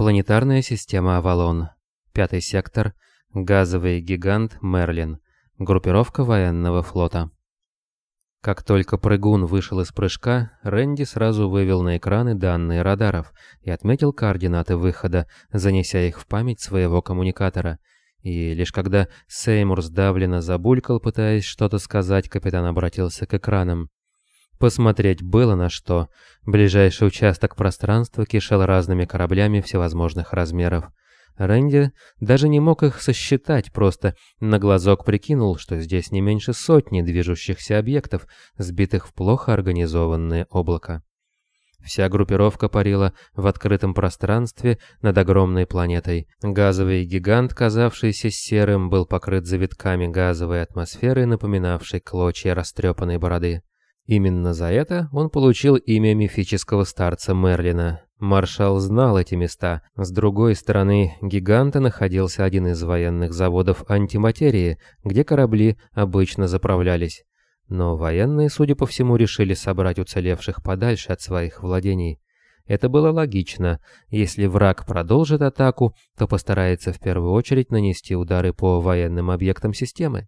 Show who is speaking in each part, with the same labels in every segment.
Speaker 1: Планетарная система Авалон. Пятый сектор. Газовый гигант Мерлин. Группировка военного флота. Как только прыгун вышел из прыжка, Рэнди сразу вывел на экраны данные радаров и отметил координаты выхода, занеся их в память своего коммуникатора. И лишь когда Сеймур сдавленно забулькал, пытаясь что-то сказать, капитан обратился к экранам. Посмотреть было на что. Ближайший участок пространства кишел разными кораблями всевозможных размеров. Рэнди даже не мог их сосчитать, просто на глазок прикинул, что здесь не меньше сотни движущихся объектов, сбитых в плохо организованное облако. Вся группировка парила в открытом пространстве над огромной планетой. Газовый гигант, казавшийся серым, был покрыт завитками газовой атмосферы, напоминавшей клочья растрепанной бороды. Именно за это он получил имя мифического старца Мерлина. Маршал знал эти места. С другой стороны гиганта находился один из военных заводов антиматерии, где корабли обычно заправлялись. Но военные, судя по всему, решили собрать уцелевших подальше от своих владений. Это было логично. Если враг продолжит атаку, то постарается в первую очередь нанести удары по военным объектам системы.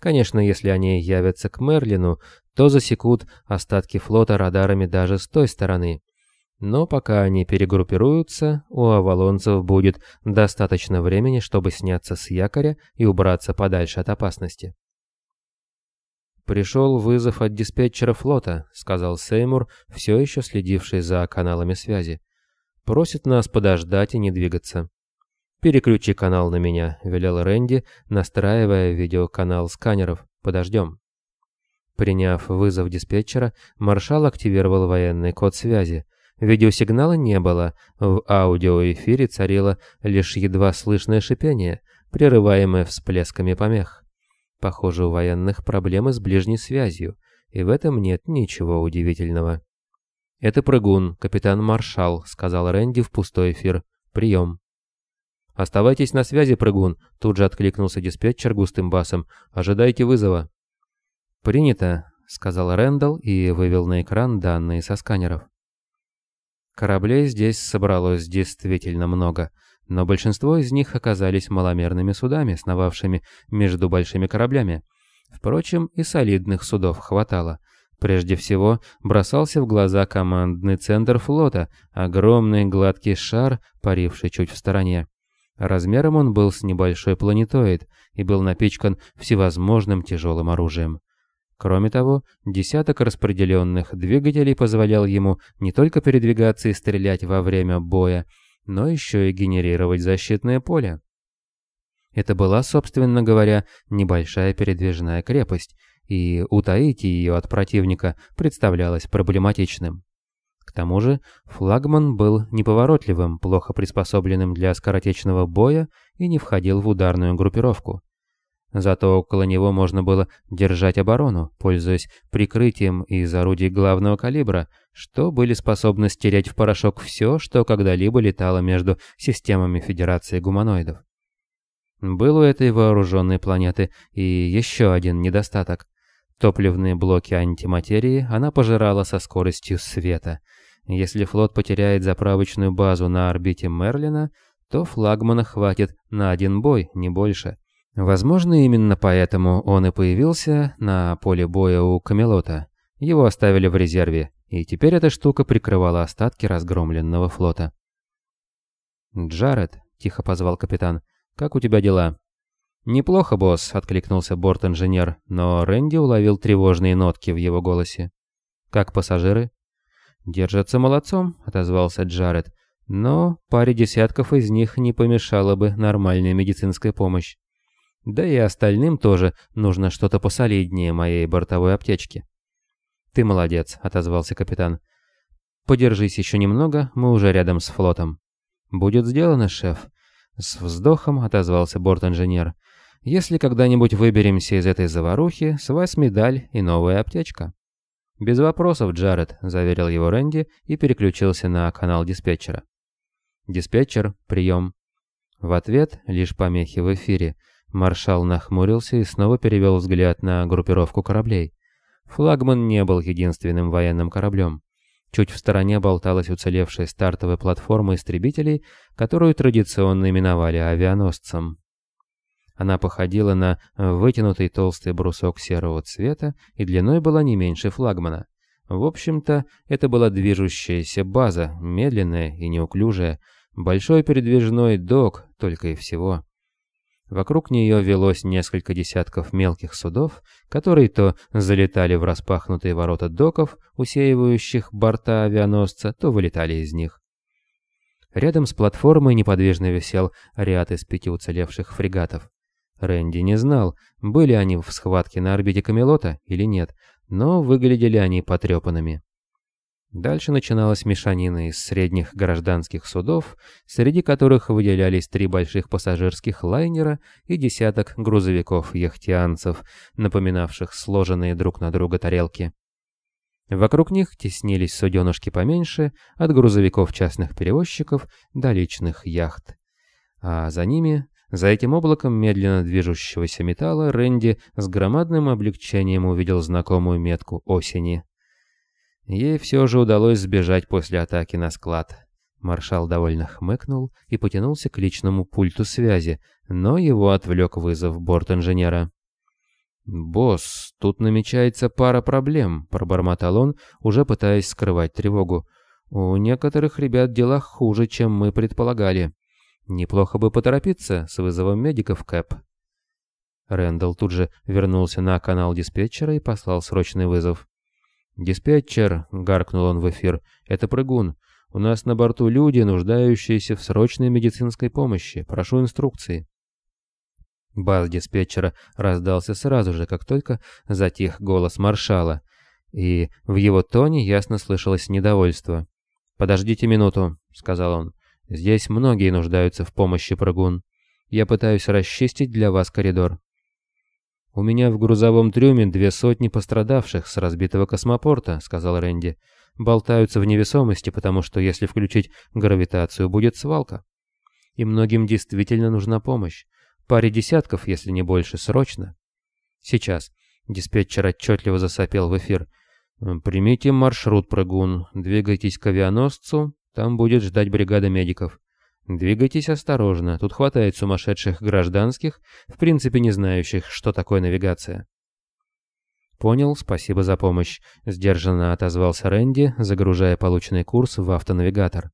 Speaker 1: Конечно, если они явятся к Мерлину, то засекут остатки флота радарами даже с той стороны. Но пока они перегруппируются, у авалонцев будет достаточно времени, чтобы сняться с якоря и убраться подальше от опасности. «Пришел вызов от диспетчера флота», — сказал Сеймур, все еще следивший за каналами связи. «Просит нас подождать и не двигаться». «Переключи канал на меня», — велел Рэнди, настраивая видеоканал сканеров. «Подождем». Приняв вызов диспетчера, маршал активировал военный код связи. Видеосигнала не было, в аудиоэфире царило лишь едва слышное шипение, прерываемое всплесками помех. Похоже, у военных проблемы с ближней связью, и в этом нет ничего удивительного. «Это прыгун, капитан Маршал», — сказал Рэнди в пустой эфир. «Прием». «Оставайтесь на связи, прыгун», — тут же откликнулся диспетчер густым басом. «Ожидайте вызова». «Принято», — сказал Рэндалл и вывел на экран данные со сканеров. Кораблей здесь собралось действительно много, но большинство из них оказались маломерными судами, сновавшими между большими кораблями. Впрочем, и солидных судов хватало. Прежде всего, бросался в глаза командный центр флота, огромный гладкий шар, паривший чуть в стороне. Размером он был с небольшой планетоид и был напичкан всевозможным тяжелым оружием. Кроме того, десяток распределенных двигателей позволял ему не только передвигаться и стрелять во время боя, но еще и генерировать защитное поле. Это была, собственно говоря, небольшая передвижная крепость, и утаить ее от противника представлялось проблематичным. К тому же флагман был неповоротливым, плохо приспособленным для скоротечного боя и не входил в ударную группировку. Зато около него можно было держать оборону, пользуясь прикрытием из орудий главного калибра, что были способны стереть в порошок все, что когда-либо летало между системами Федерации гуманоидов. Был у этой вооруженной планеты и еще один недостаток. Топливные блоки антиматерии она пожирала со скоростью света. Если флот потеряет заправочную базу на орбите Мерлина, то флагмана хватит на один бой, не больше. Возможно, именно поэтому он и появился на поле боя у Камелота. Его оставили в резерве, и теперь эта штука прикрывала остатки разгромленного флота. «Джаред», — тихо позвал капитан, — «как у тебя дела?» «Неплохо, босс», — откликнулся борт-инженер, но Рэнди уловил тревожные нотки в его голосе. «Как пассажиры?» «Держатся молодцом», — отозвался Джаред, «но паре десятков из них не помешала бы нормальная медицинская помощь. Да и остальным тоже нужно что-то посолиднее моей бортовой аптечки. «Ты молодец», — отозвался капитан. «Подержись еще немного, мы уже рядом с флотом». «Будет сделано, шеф». С вздохом отозвался борт-инженер. «Если когда-нибудь выберемся из этой заварухи, с вас медаль и новая аптечка». «Без вопросов, Джаред», — заверил его Рэнди и переключился на канал диспетчера. «Диспетчер, прием». В ответ лишь помехи в эфире — Маршал нахмурился и снова перевел взгляд на группировку кораблей. Флагман не был единственным военным кораблем. Чуть в стороне болталась уцелевшая стартовая платформа истребителей, которую традиционно именовали авианосцем. Она походила на вытянутый толстый брусок серого цвета и длиной была не меньше флагмана. В общем-то, это была движущаяся база, медленная и неуклюжая, большой передвижной док только и всего. Вокруг нее велось несколько десятков мелких судов, которые то залетали в распахнутые ворота доков, усеивающих борта авианосца, то вылетали из них. Рядом с платформой неподвижно висел ряд из пяти уцелевших фрегатов. Рэнди не знал, были они в схватке на орбите Камелота или нет, но выглядели они потрепанными. Дальше начиналась мешанина из средних гражданских судов, среди которых выделялись три больших пассажирских лайнера и десяток грузовиков-яхтианцев, напоминавших сложенные друг на друга тарелки. Вокруг них теснились суденышки поменьше, от грузовиков частных перевозчиков до личных яхт. А за ними, за этим облаком медленно движущегося металла, Рэнди с громадным облегчением увидел знакомую метку осени. Ей все же удалось сбежать после атаки на склад. Маршал довольно хмыкнул и потянулся к личному пульту связи, но его отвлек вызов борт-инженера. «Босс, тут намечается пара проблем», — пробормотал он, уже пытаясь скрывать тревогу. «У некоторых ребят дела хуже, чем мы предполагали. Неплохо бы поторопиться с вызовом медиков, Кэп». Рэндалл тут же вернулся на канал диспетчера и послал срочный вызов. «Диспетчер», — гаркнул он в эфир, — «это прыгун. У нас на борту люди, нуждающиеся в срочной медицинской помощи. Прошу инструкции». Бас диспетчера раздался сразу же, как только затих голос маршала, и в его тоне ясно слышалось недовольство. «Подождите минуту», — сказал он. «Здесь многие нуждаются в помощи прыгун. Я пытаюсь расчистить для вас коридор». «У меня в грузовом трюме две сотни пострадавших с разбитого космопорта», — сказал Рэнди. «Болтаются в невесомости, потому что если включить гравитацию, будет свалка. И многим действительно нужна помощь. Паре десятков, если не больше, срочно. Сейчас». Диспетчер отчетливо засопел в эфир. «Примите маршрут, прыгун. Двигайтесь к авианосцу. Там будет ждать бригада медиков. Двигайтесь осторожно, тут хватает сумасшедших гражданских, в принципе не знающих, что такое навигация. «Понял, спасибо за помощь», — сдержанно отозвался Рэнди, загружая полученный курс в автонавигатор.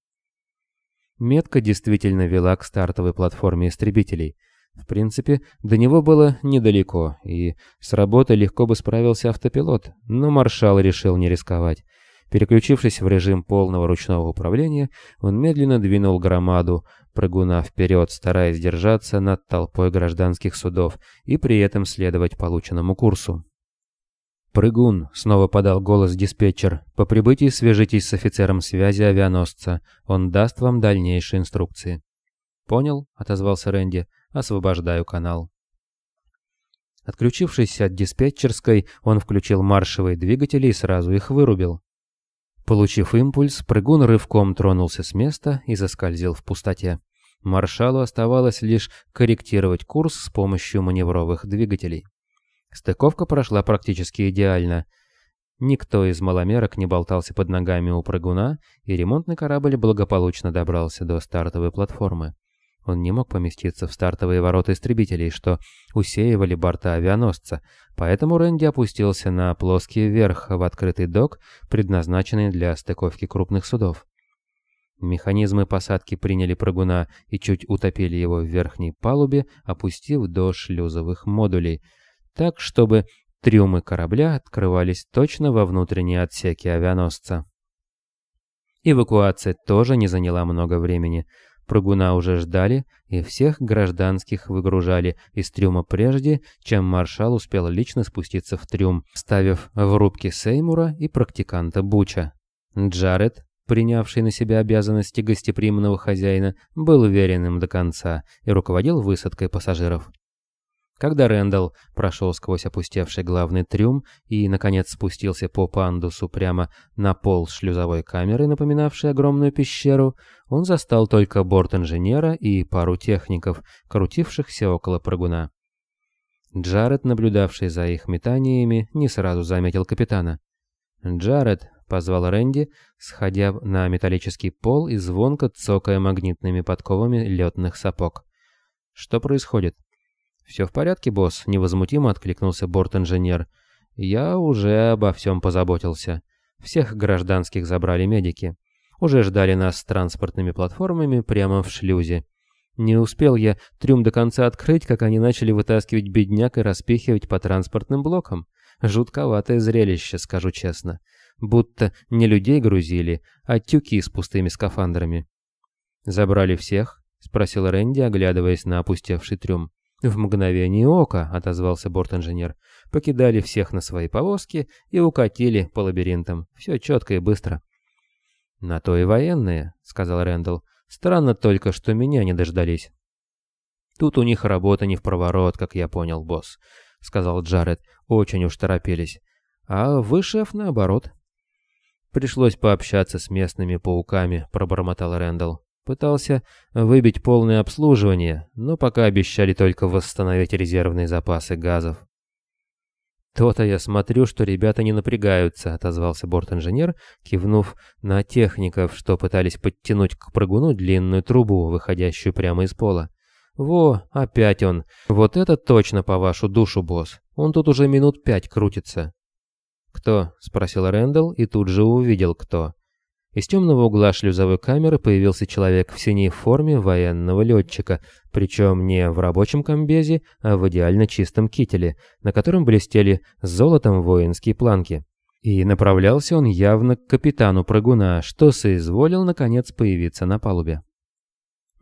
Speaker 1: Метка действительно вела к стартовой платформе истребителей. В принципе, до него было недалеко, и с работой легко бы справился автопилот, но маршал решил не рисковать. Переключившись в режим полного ручного управления, он медленно двинул громаду прыгуна вперед, стараясь держаться над толпой гражданских судов и при этом следовать полученному курсу. «Прыгун», — снова подал голос диспетчер, — «по прибытии свяжитесь с офицером связи авианосца, он даст вам дальнейшие инструкции». «Понял», — отозвался Рэнди, — «освобождаю канал». Отключившись от диспетчерской, он включил маршевые двигатели и сразу их вырубил. Получив импульс, прыгун рывком тронулся с места и заскользил в пустоте. Маршалу оставалось лишь корректировать курс с помощью маневровых двигателей. Стыковка прошла практически идеально. Никто из маломерок не болтался под ногами у прыгуна, и ремонтный корабль благополучно добрался до стартовой платформы. Он не мог поместиться в стартовые ворота истребителей, что усеивали борта авианосца, поэтому Рэнди опустился на плоский верх в открытый док, предназначенный для стыковки крупных судов. Механизмы посадки приняли прыгуна и чуть утопили его в верхней палубе, опустив до шлюзовых модулей, так, чтобы трюмы корабля открывались точно во внутренние отсеки авианосца. Эвакуация тоже не заняла много времени – Прыгуна уже ждали, и всех гражданских выгружали из трюма прежде, чем маршал успел лично спуститься в трюм, ставив в рубке Сеймура и практиканта Буча. Джаред, принявший на себя обязанности гостеприимного хозяина, был уверенным до конца и руководил высадкой пассажиров. Когда Рэндалл прошел сквозь опустевший главный трюм и, наконец, спустился по пандусу прямо на пол шлюзовой камеры, напоминавшей огромную пещеру, он застал только борт инженера и пару техников, крутившихся около прыгуна. Джаред, наблюдавший за их метаниями, не сразу заметил капитана. «Джаред», — позвал Рэнди, сходя на металлический пол и звонко цокая магнитными подковами летных сапог. «Что происходит?» «Все в порядке, босс», — невозмутимо откликнулся борт-инженер. «Я уже обо всем позаботился. Всех гражданских забрали медики. Уже ждали нас с транспортными платформами прямо в шлюзе. Не успел я трюм до конца открыть, как они начали вытаскивать бедняк и распихивать по транспортным блокам. Жутковатое зрелище, скажу честно. Будто не людей грузили, а тюки с пустыми скафандрами. «Забрали всех?» — спросил Рэнди, оглядываясь на опустевший трюм. «В мгновение ока», — отозвался борт-инженер. «Покидали всех на свои повозки и укатили по лабиринтам. Все четко и быстро». «На то и военные», — сказал Рэндалл. «Странно только, что меня не дождались». «Тут у них работа не в проворот, как я понял, босс», — сказал Джаред. «Очень уж торопились. А вы, шеф, наоборот». «Пришлось пообщаться с местными пауками», — пробормотал Рэндалл. Пытался выбить полное обслуживание, но пока обещали только восстановить резервные запасы газов. «То-то я смотрю, что ребята не напрягаются», — отозвался борт-инженер, кивнув на техников, что пытались подтянуть к прыгуну длинную трубу, выходящую прямо из пола. «Во, опять он. Вот это точно по вашу душу, босс. Он тут уже минут пять крутится». «Кто?» — спросил Рэндалл и тут же увидел, кто. Из темного угла шлюзовой камеры появился человек в синей форме военного летчика, причем не в рабочем комбезе, а в идеально чистом кителе, на котором блестели золотом воинские планки. И направлялся он явно к капитану прыгуна, что соизволил наконец появиться на палубе.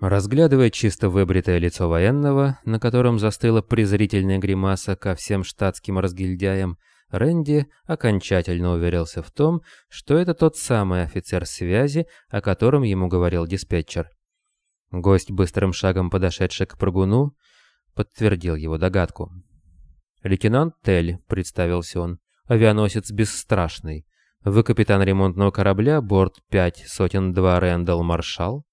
Speaker 1: Разглядывая чисто выбритое лицо военного, на котором застыла презрительная гримаса ко всем штатским разгильдяям, Рэнди окончательно уверился в том, что это тот самый офицер связи, о котором ему говорил диспетчер. Гость, быстрым шагом подошедший к прыгуну, подтвердил его догадку. «Лейтенант Тель», — представился он, — «авианосец бесстрашный. Вы капитан ремонтного корабля, борт пять сотен два Рэндалл Маршал?»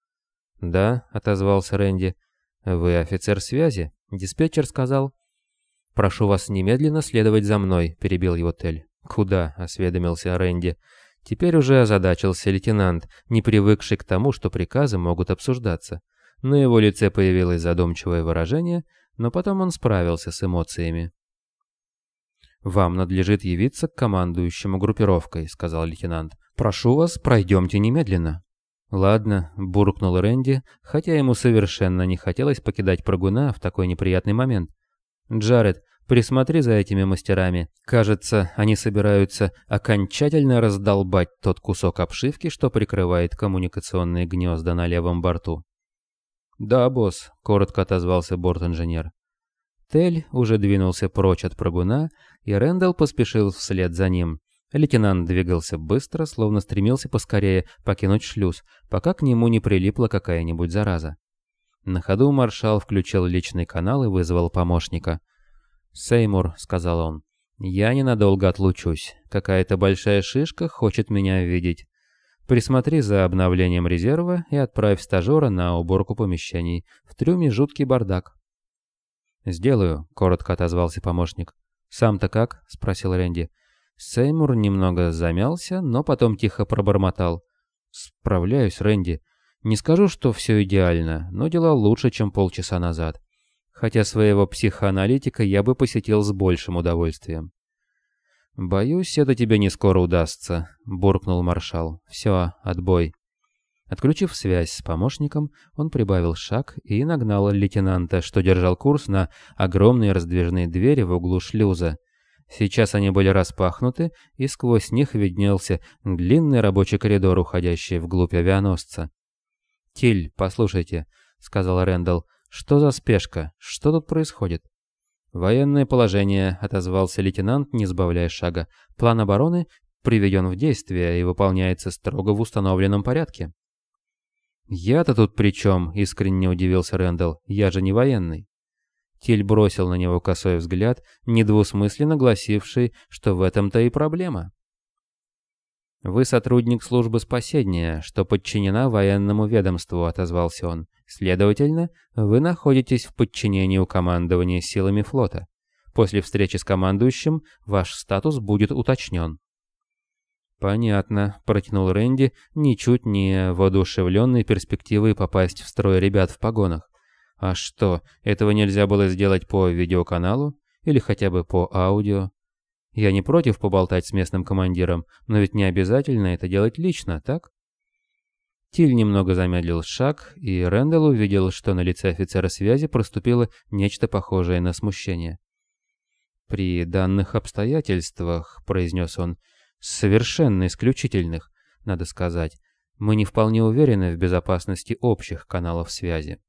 Speaker 1: «Да», — отозвался Рэнди. «Вы офицер связи?» Диспетчер сказал. «Прошу вас немедленно следовать за мной», — перебил его Тель. «Куда?» — осведомился Рэнди. Теперь уже озадачился лейтенант, не привыкший к тому, что приказы могут обсуждаться. На его лице появилось задумчивое выражение, но потом он справился с эмоциями. «Вам надлежит явиться к командующему группировкой», — сказал лейтенант. «Прошу вас, пройдемте немедленно». «Ладно», — буркнул Рэнди, хотя ему совершенно не хотелось покидать прыгуна в такой неприятный момент. «Джаред, Присмотри за этими мастерами. Кажется, они собираются окончательно раздолбать тот кусок обшивки, что прикрывает коммуникационные гнезда на левом борту. «Да, босс», — коротко отозвался борт-инженер. Тель уже двинулся прочь от прыгуна, и Рэндалл поспешил вслед за ним. Лейтенант двигался быстро, словно стремился поскорее покинуть шлюз, пока к нему не прилипла какая-нибудь зараза. На ходу маршал включил личный канал и вызвал помощника. «Сеймур», — сказал он, — «я ненадолго отлучусь. Какая-то большая шишка хочет меня видеть. Присмотри за обновлением резерва и отправь стажера на уборку помещений. В трюме жуткий бардак». «Сделаю», — коротко отозвался помощник. «Сам-то как?» — спросил Рэнди. Сеймур немного замялся, но потом тихо пробормотал. «Справляюсь, Рэнди. Не скажу, что все идеально, но дела лучше, чем полчаса назад хотя своего психоаналитика я бы посетил с большим удовольствием. «Боюсь, это тебе не скоро удастся», — буркнул маршал. «Все, отбой». Отключив связь с помощником, он прибавил шаг и нагнал лейтенанта, что держал курс на огромные раздвижные двери в углу шлюза. Сейчас они были распахнуты, и сквозь них виднелся длинный рабочий коридор, уходящий вглубь авианосца. «Тиль, послушайте», — сказал Рэндалл, «Что за спешка? Что тут происходит?» «Военное положение», — отозвался лейтенант, не сбавляя шага. «План обороны приведен в действие и выполняется строго в установленном порядке». «Я-то тут при чем?» — искренне удивился Рэндалл. «Я же не военный». Тиль бросил на него косой взгляд, недвусмысленно гласивший, что в этом-то и проблема. «Вы сотрудник службы спасения, что подчинена военному ведомству», — отозвался он. «Следовательно, вы находитесь в подчинении у командования силами флота. После встречи с командующим ваш статус будет уточнен». «Понятно», — протянул Рэнди, ничуть не воодушевленный перспективой попасть в строй ребят в погонах. «А что, этого нельзя было сделать по видеоканалу? Или хотя бы по аудио?» «Я не против поболтать с местным командиром, но ведь не обязательно это делать лично, так?» Тиль немного замедлил шаг, и Рэндалл увидел, что на лице офицера связи проступило нечто похожее на смущение. «При данных обстоятельствах», — произнес он, — «совершенно исключительных, надо сказать, мы не вполне уверены в безопасности общих каналов связи».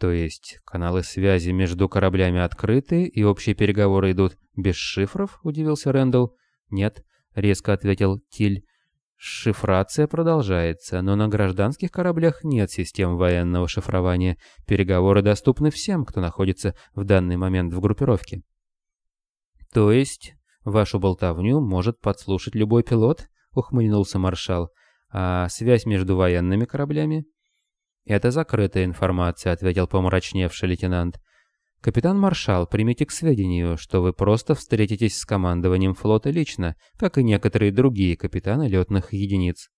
Speaker 1: То есть каналы связи между кораблями открыты, и общие переговоры идут без шифров, удивился Рэндалл. Нет, резко ответил Тиль. Шифрация продолжается, но на гражданских кораблях нет систем военного шифрования. Переговоры доступны всем, кто находится в данный момент в группировке. То есть, вашу болтовню может подслушать любой пилот? Ухмыльнулся маршал. А связь между военными кораблями? Это закрытая информация, ответил помрачневший лейтенант. «Капитан-маршал, примите к сведению, что вы просто встретитесь с командованием флота лично, как и некоторые другие капитаны летных единиц.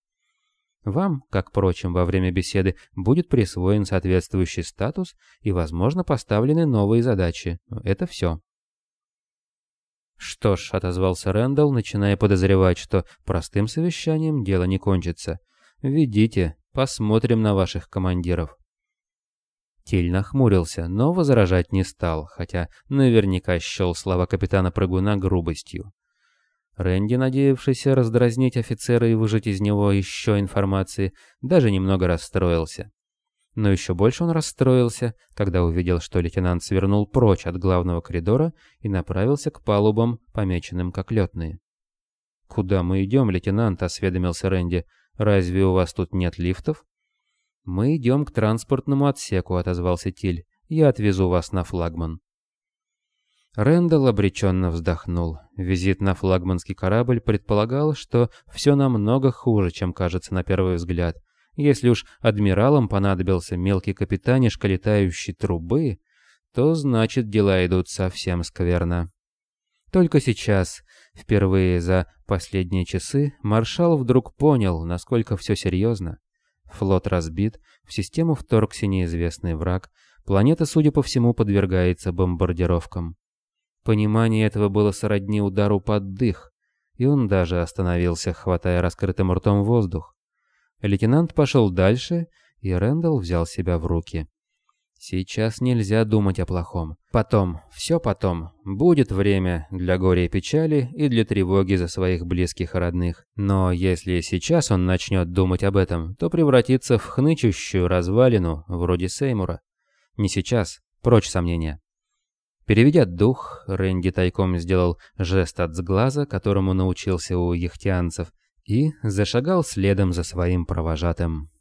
Speaker 1: Вам, как, впрочем, во время беседы будет присвоен соответствующий статус и, возможно, поставлены новые задачи. Это все». «Что ж», — отозвался Рэндалл, начиная подозревать, что простым совещанием дело не кончится. «Ведите, посмотрим на ваших командиров». Тиль нахмурился, но возражать не стал, хотя наверняка счел слова капитана Прыгуна грубостью. Рэнди, надеявшийся раздразнить офицера и выжать из него еще информации, даже немного расстроился. Но еще больше он расстроился, когда увидел, что лейтенант свернул прочь от главного коридора и направился к палубам, помеченным как летные. «Куда мы идем, лейтенант?» — осведомился Рэнди. «Разве у вас тут нет лифтов?» «Мы идем к транспортному отсеку», — отозвался Тиль. «Я отвезу вас на флагман». Рэндалл обреченно вздохнул. Визит на флагманский корабль предполагал, что все намного хуже, чем кажется на первый взгляд. Если уж адмиралам понадобился мелкий капитанишка летающей трубы, то значит дела идут совсем скверно. Только сейчас, впервые за последние часы, маршал вдруг понял, насколько все серьезно. Флот разбит, в систему вторгся неизвестный враг, планета, судя по всему, подвергается бомбардировкам. Понимание этого было сродни удару под дых, и он даже остановился, хватая раскрытым ртом воздух. Лейтенант пошел дальше, и Рэндалл взял себя в руки. Сейчас нельзя думать о плохом. Потом, все потом, будет время для горя и печали и для тревоги за своих близких и родных. Но если сейчас он начнет думать об этом, то превратится в хнычущую развалину, вроде Сеймура. Не сейчас, прочь сомнения. Переведя дух, Рэнди тайком сделал жест от сглаза, которому научился у ехтианцев, и зашагал следом за своим провожатым.